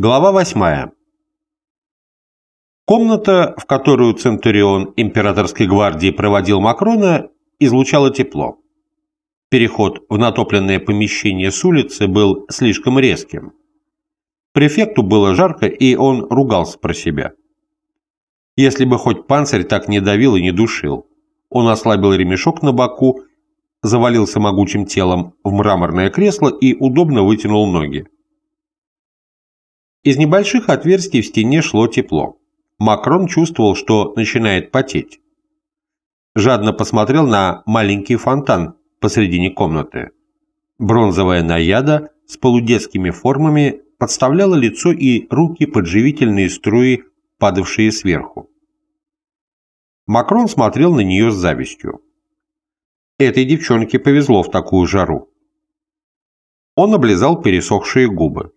Глава 8. Комната, в которую Центурион императорской гвардии проводил Макрона, излучала тепло. Переход в натопленное помещение с улицы был слишком резким. Префекту было жарко, и он ругался про себя. Если бы хоть панцирь так не давил и не душил. Он ослабил ремешок на боку, завалился могучим телом в мраморное кресло и удобно вытянул ноги. Из небольших отверстий в стене шло тепло. Макрон чувствовал, что начинает потеть. Жадно посмотрел на маленький фонтан посредине комнаты. Бронзовая наяда с полудетскими формами подставляла лицо и руки под живительные струи, падавшие сверху. Макрон смотрел на нее с завистью. Этой девчонке повезло в такую жару. Он облизал пересохшие губы.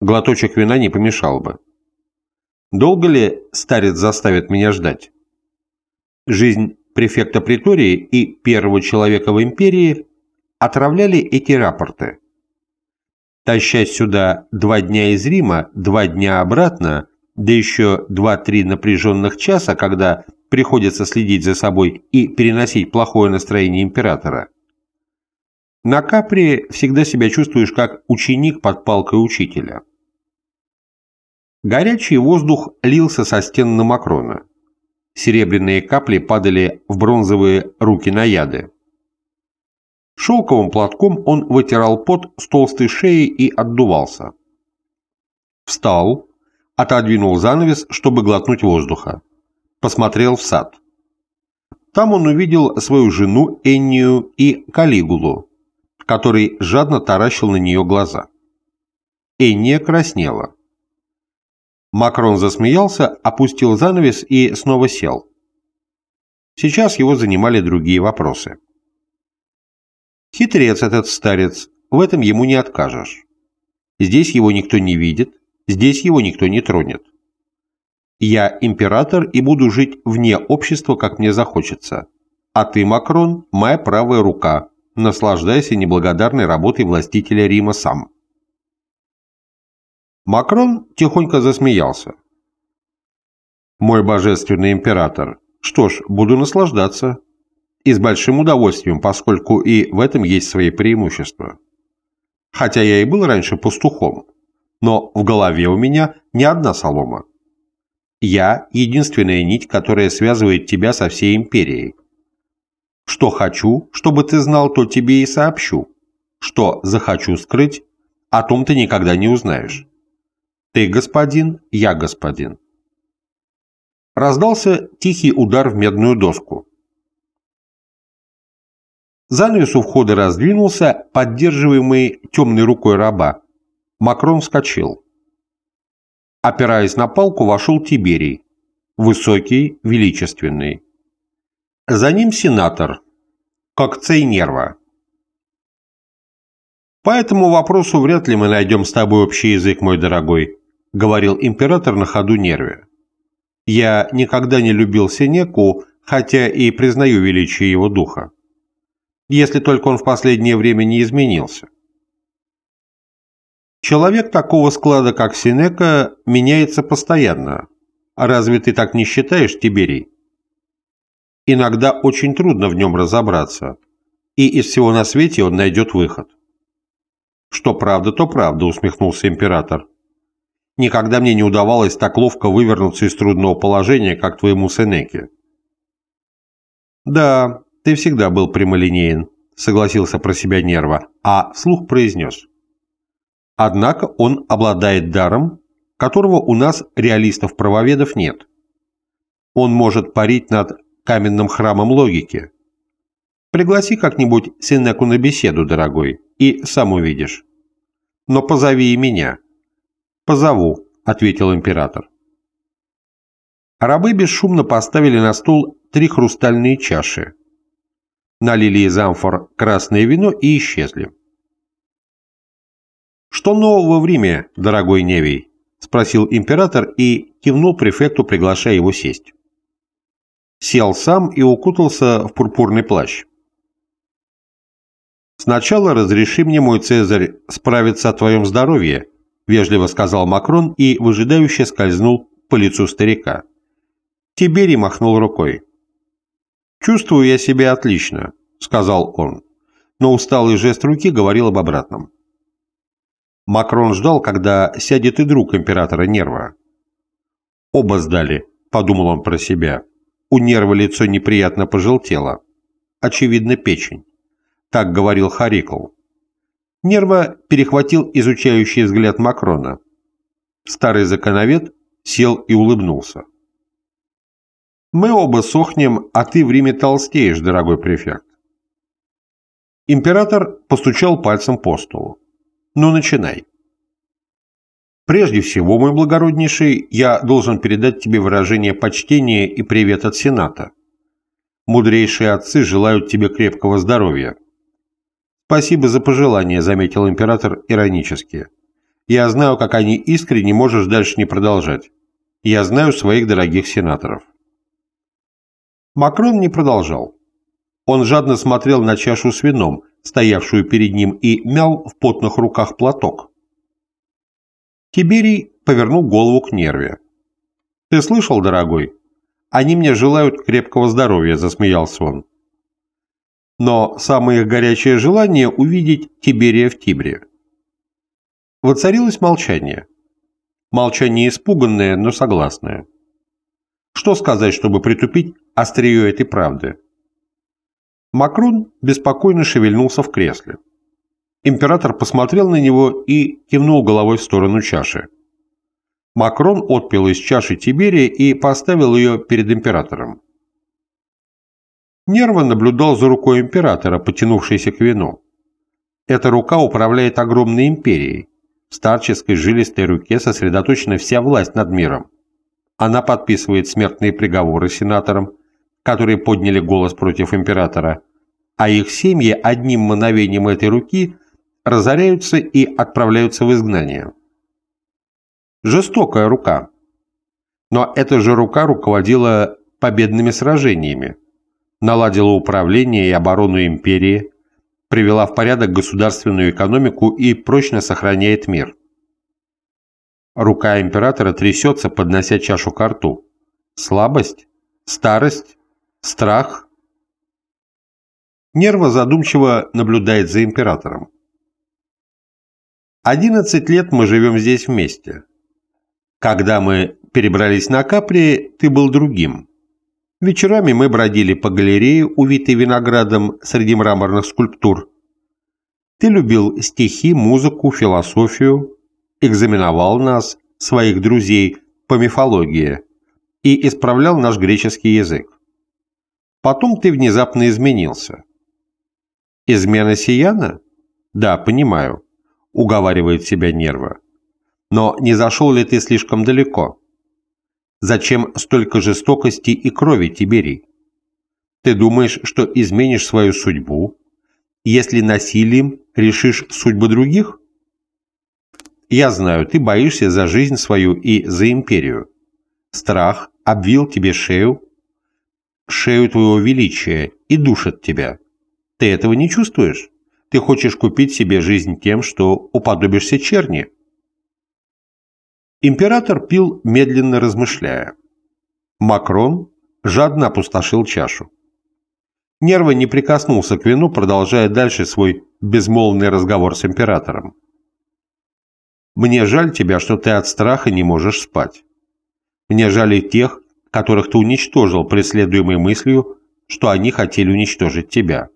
Глоточек вина не помешал бы. Долго ли старец заставит меня ждать? Жизнь префекта притории и первого человека в империи отравляли эти рапорты. Тащать сюда два дня из Рима, два дня обратно, да еще два-три напряженных часа, когда приходится следить за собой и переносить плохое настроение императора. На Капри всегда себя чувствуешь как ученик под палкой учителя. Горячий воздух лился со стен на Макрона. Серебряные капли падали в бронзовые руки наяды. Шелковым платком он вытирал пот с толстой шеи и отдувался. Встал, отодвинул занавес, чтобы глотнуть воздуха. Посмотрел в сад. Там он увидел свою жену Эннию и Калигулу, который жадно таращил на нее глаза. Энния краснела. Макрон засмеялся, опустил занавес и снова сел. Сейчас его занимали другие вопросы. Хитрец этот старец, в этом ему не откажешь. Здесь его никто не видит, здесь его никто не тронет. Я император и буду жить вне общества, как мне захочется. А ты, Макрон, моя правая рука. Наслаждайся неблагодарной работой властителя Рима сам. Макрон тихонько засмеялся. «Мой божественный император, что ж, буду наслаждаться. И с большим удовольствием, поскольку и в этом есть свои преимущества. Хотя я и был раньше пастухом, но в голове у меня не одна солома. Я – единственная нить, которая связывает тебя со всей империей. Что хочу, чтобы ты знал, то тебе и сообщу. Что захочу скрыть, о том ты никогда не узнаешь. Ты господин, я господин. Раздался тихий удар в медную доску. Занавес у входа раздвинулся, поддерживаемый темной рукой раба. Макрон вскочил. Опираясь на палку, вошел Тиберий. Высокий, величественный. За ним сенатор, как Цейнерва. По этому вопросу вряд ли мы найдем с тобой общий язык, мой дорогой говорил император на ходу нерве. «Я никогда не любил Сенеку, хотя и признаю величие его духа. Если только он в последнее время не изменился. Человек такого склада, как Сенека, меняется постоянно. Разве ты так не считаешь, Тиберий? Иногда очень трудно в нем разобраться, и из всего на свете он найдет выход. Что правда, то правда, усмехнулся император. Никогда мне не удавалось так ловко вывернуться из трудного положения, как твоему Сенеке. «Да, ты всегда был прямолинеен», — согласился про себя Нерва, а вслух произнес. «Однако он обладает даром, которого у нас, реалистов-правоведов, нет. Он может парить над каменным храмом логики. Пригласи как-нибудь Сенеку на беседу, дорогой, и сам увидишь. Но позови и меня». «Позову», — ответил император. Рабы бесшумно поставили на стол три хрустальные чаши, налили из амфор красное вино и исчезли. «Что нового в Риме, дорогой Невий?» — спросил император и кивнул префекту, приглашая его сесть. Сел сам и укутался в пурпурный плащ. «Сначала разреши мне, мой Цезарь, справиться о твоем здоровье», — вежливо сказал Макрон и выжидающе скользнул по лицу старика. Тиберий махнул рукой. «Чувствую я себя отлично», — сказал он, но усталый жест руки говорил об обратном. Макрон ждал, когда сядет и друг императора Нерва. «Оба сдали», — подумал он про себя. У Нерва лицо неприятно пожелтело. Очевидно, печень. Так говорил Харикл. Нерва перехватил изучающий взгляд Макрона. Старый законовед сел и улыбнулся. «Мы оба сохнем, а ты в Риме толстеешь, дорогой префект». Император постучал пальцем по столу. «Ну, начинай». «Прежде всего, мой благороднейший, я должен передать тебе выражение почтения и привет от Сената. Мудрейшие отцы желают тебе крепкого здоровья». «Спасибо за пожелание», — заметил император иронически. «Я знаю, как они искренне можешь дальше не продолжать. Я знаю своих дорогих сенаторов». Макрон не продолжал. Он жадно смотрел на чашу с вином, стоявшую перед ним, и мял в потных руках платок. Тиберий повернул голову к нерве. «Ты слышал, дорогой? Они мне желают крепкого здоровья», — засмеялся он. Но самое их горячее желание — увидеть Тиберия в Тибре. Воцарилось молчание. Молчание испуганное, но согласное. Что сказать, чтобы притупить острие этой правды? Макрон беспокойно шевельнулся в кресле. Император посмотрел на него и кивнул головой в сторону чаши. Макрон отпил из чаши Тиберия и поставил ее перед императором. Нерва наблюдал за рукой императора, потянувшейся к вину. Эта рука управляет огромной империей. В старческой жилистой руке сосредоточена вся власть над миром. Она подписывает смертные приговоры сенаторам, которые подняли голос против императора, а их семьи одним мановением этой руки разоряются и отправляются в изгнание. Жестокая рука. Но эта же рука руководила победными сражениями, наладила управление и оборону империи, привела в порядок государственную экономику и прочно сохраняет мир. Рука императора трясется, поднося чашу к рту. Слабость? Старость? Страх? Нерва задумчиво наблюдает за императором. «Одиннадцать лет мы живем здесь вместе. Когда мы перебрались на Капри, ты был другим. Вечерами мы бродили по галерее, увитой виноградом среди мраморных скульптур. Ты любил стихи, музыку, философию, экзаменовал нас, своих друзей, по мифологии и исправлял наш греческий язык. Потом ты внезапно изменился. Измена Сияна? Да, понимаю, уговаривает себя нерва. Но не зашел ли ты слишком далеко? Зачем столько жестокости и крови, Тиберий? Ты думаешь, что изменишь свою судьбу, если насилием решишь судьбы других? Я знаю, ты боишься за жизнь свою и за империю. Страх обвил тебе шею, шею твоего величия и душит тебя. Ты этого не чувствуешь? Ты хочешь купить себе жизнь тем, что уподобишься черни. Император пил, медленно размышляя. Макрон жадно опустошил чашу. Нерва не прикоснулся к вину, продолжая дальше свой безмолвный разговор с императором. «Мне жаль тебя, что ты от страха не можешь спать. Мне жаль и тех, которых ты уничтожил, преследуемой мыслью, что они хотели уничтожить тебя».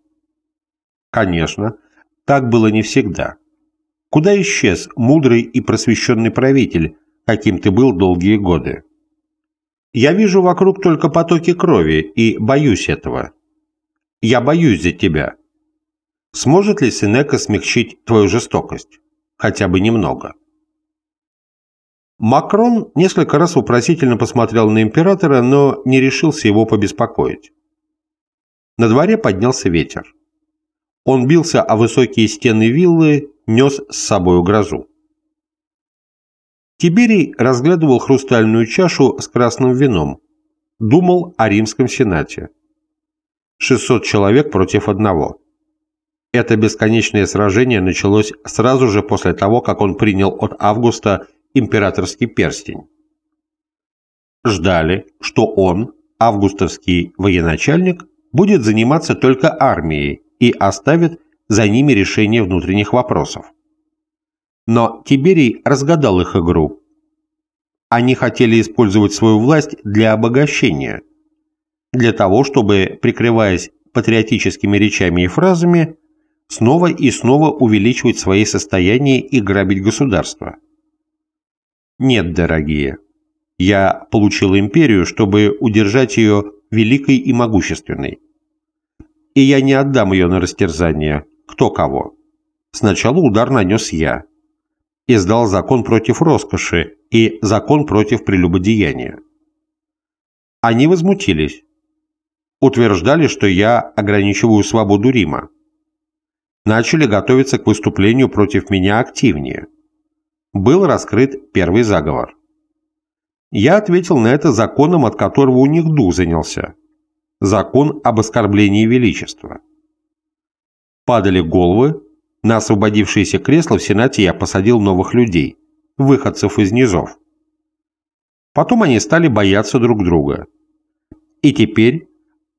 Конечно, так было не всегда. Куда исчез мудрый и просвещенный правитель, каким ты был долгие годы. Я вижу вокруг только потоки крови и боюсь этого. Я боюсь за тебя. Сможет ли Синека смягчить твою жестокость? Хотя бы немного. Макрон несколько раз вопросительно посмотрел на императора, но не решился его побеспокоить. На дворе поднялся ветер. Он бился о высокие стены виллы, нес с собой грозу. Тиберий разглядывал хрустальную чашу с красным вином, думал о римском сенате. 600 человек против одного. Это бесконечное сражение началось сразу же после того, как он принял от Августа императорский перстень. Ждали, что он, августовский военачальник, будет заниматься только армией и оставит за ними решение внутренних вопросов. Но Тиберий разгадал их игру. Они хотели использовать свою власть для обогащения, для того, чтобы, прикрываясь патриотическими речами и фразами, снова и снова увеличивать свои состояния и грабить государство. Нет, дорогие, я получил империю, чтобы удержать ее великой и могущественной. И я не отдам ее на растерзание, кто кого. Сначала удар нанес я. Издал закон против роскоши и закон против прелюбодеяния. Они возмутились. Утверждали, что я ограничиваю свободу Рима начали готовиться к выступлению против меня активнее. Был раскрыт первый заговор. Я ответил на это законом, от которого у них дух занялся. Закон об оскорблении величества. Падали головы, на освободившееся кресло в Сенате я посадил новых людей, выходцев из низов. Потом они стали бояться друг друга. И теперь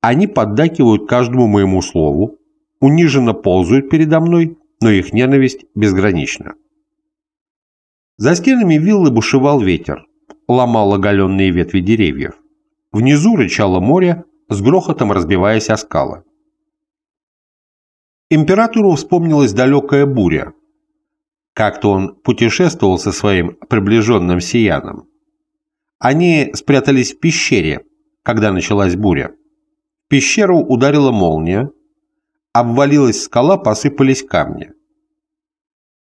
они поддакивают каждому моему слову, униженно ползают передо мной, но их ненависть безгранична. За стенами виллы бушевал ветер, ломал оголенные ветви деревьев. Внизу рычало море, с грохотом разбиваясь о скалы. Императору вспомнилась далекая буря. Как-то он путешествовал со своим приближенным сияном. Они спрятались в пещере, когда началась буря. В пещеру ударила молния, Обвалилась скала, посыпались камни.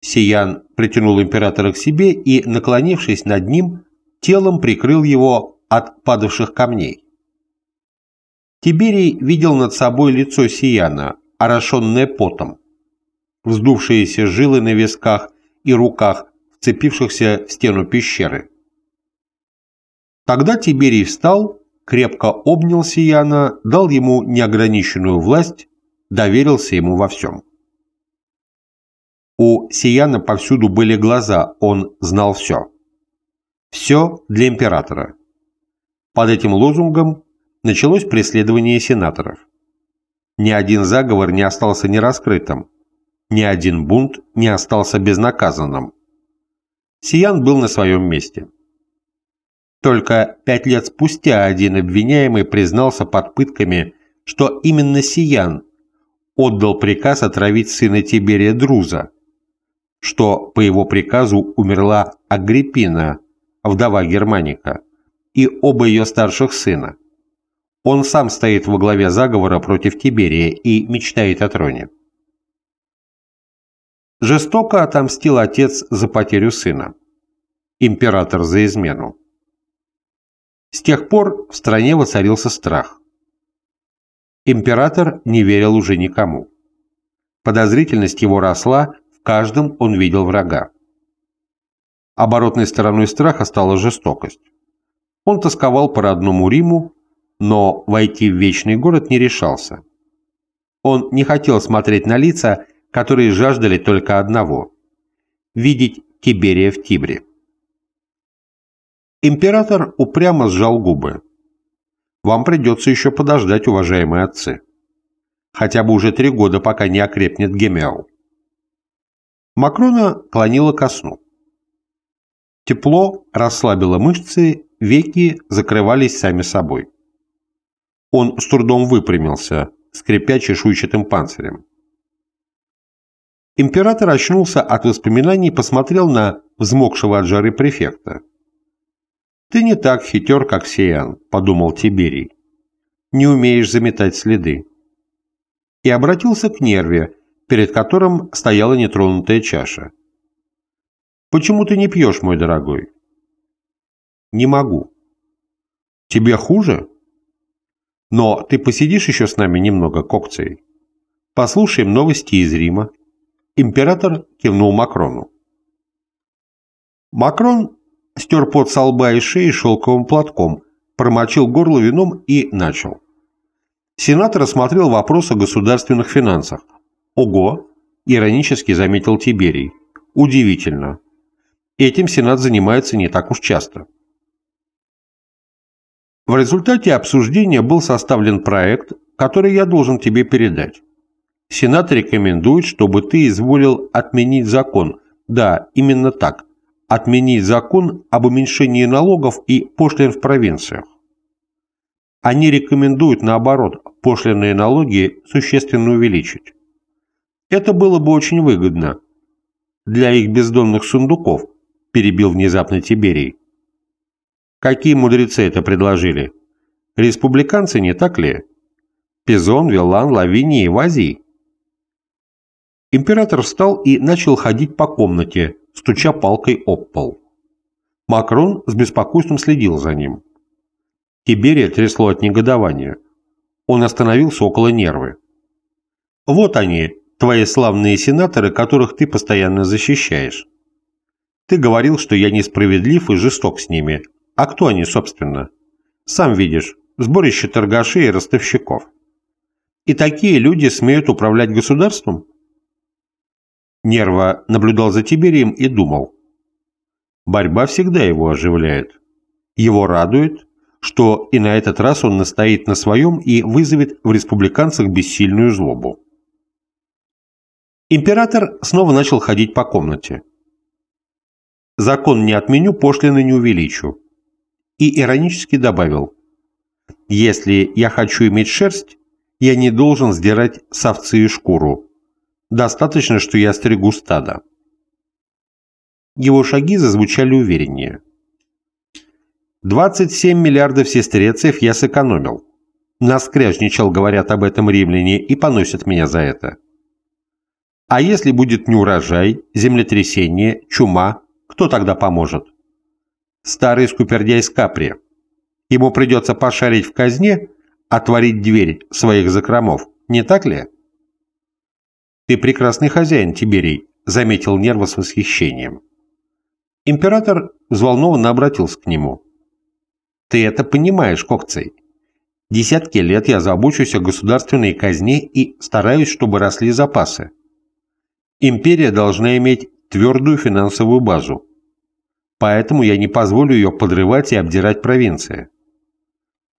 Сиян притянул императора к себе и, наклонившись над ним, телом прикрыл его от падавших камней. Тиберий видел над собой лицо Сияна, орошенное потом, вздувшиеся жилы на висках и руках, вцепившихся в стену пещеры. Тогда Тиберий встал, крепко обнял Сияна, дал ему неограниченную власть доверился ему во всем. У Сияна повсюду были глаза, он знал все. Все для императора. Под этим лозунгом началось преследование сенаторов. Ни один заговор не остался нераскрытым, ни один бунт не остался безнаказанным. Сиян был на своем месте. Только пять лет спустя один обвиняемый признался под пытками, что именно Сиян отдал приказ отравить сына Тиберия Друза, что по его приказу умерла Агриппина, вдова Германика, и оба ее старших сына. Он сам стоит во главе заговора против Тиберия и мечтает о троне. Жестоко отомстил отец за потерю сына, император за измену. С тех пор в стране воцарился страх. Император не верил уже никому. Подозрительность его росла, в каждом он видел врага. Оборотной стороной страха стала жестокость. Он тосковал по родному Риму, но войти в вечный город не решался. Он не хотел смотреть на лица, которые жаждали только одного – видеть Тиберия в Тибре. Император упрямо сжал губы. Вам придется еще подождать, уважаемые отцы. Хотя бы уже три года, пока не окрепнет Гемео. Макрона клонила ко сну. Тепло расслабило мышцы, веки закрывались сами собой. Он с трудом выпрямился, скрипя чешуйчатым панцирем. Император очнулся от воспоминаний и посмотрел на взмокшего от жары префекта. «Ты не так хитер, как Сиян», — подумал Тиберий. «Не умеешь заметать следы». И обратился к Нерве, перед которым стояла нетронутая чаша. «Почему ты не пьешь, мой дорогой?» «Не могу». «Тебе хуже?» «Но ты посидишь еще с нами немного, Кокцей? Послушаем новости из Рима». Император кивнул Макрону. Макрон стер пот со лба и шеи шелковым платком, промочил горло вином и начал. Сенатор рассмотрел вопрос о государственных финансах. Ого! Иронически заметил Тиберий. Удивительно. Этим Сенат занимается не так уж часто. В результате обсуждения был составлен проект, который я должен тебе передать. Сенат рекомендует, чтобы ты изволил отменить закон. Да, именно так. Отменить закон об уменьшении налогов и пошлин в провинциях. Они рекомендуют, наоборот, пошлинные налоги существенно увеличить. Это было бы очень выгодно для их бездонных сундуков, перебил внезапно Тиберий. Какие мудрецы это предложили? Республиканцы, не так ли? Пизон, Вилан, Лавиний и Вазий. Император встал и начал ходить по комнате, стуча палкой об пол. Макрон с беспокойством следил за ним. Тиберия трясло от негодования. Он остановился около нервы. «Вот они, твои славные сенаторы, которых ты постоянно защищаешь. Ты говорил, что я несправедлив и жесток с ними. А кто они, собственно? Сам видишь, сборище торгашей и ростовщиков. И такие люди смеют управлять государством? Нерва наблюдал за Тиберием и думал. Борьба всегда его оживляет. Его радует, что и на этот раз он настоит на своем и вызовет в республиканцах бессильную злобу. Император снова начал ходить по комнате. «Закон не отменю, пошлины не увеличу». И иронически добавил, «Если я хочу иметь шерсть, я не должен сдирать с овцы и шкуру. Достаточно, что я стригу стадо». Его шаги зазвучали увереннее. 27 миллиардов сестрецев я сэкономил. Наскряжничал, говорят об этом римляне, и поносят меня за это. А если будет неурожай, землетрясение, чума, кто тогда поможет? Старый скупердяй с Капри. Ему придется пошарить в казне, отворить дверь своих закромов, не так ли? Ты прекрасный хозяин, Тиберий, заметил Нерва с восхищением. Император взволнованно обратился к нему. Ты это понимаешь, Кокцей? Десятки лет я забочусь о государственной казне и стараюсь, чтобы росли запасы. Империя должна иметь твердую финансовую базу. Поэтому я не позволю ее подрывать и обдирать провинции.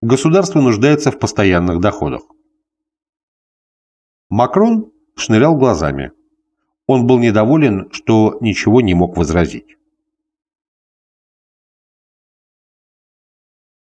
Государство нуждается в постоянных доходах. Макрон шнырял глазами. Он был недоволен, что ничего не мог возразить.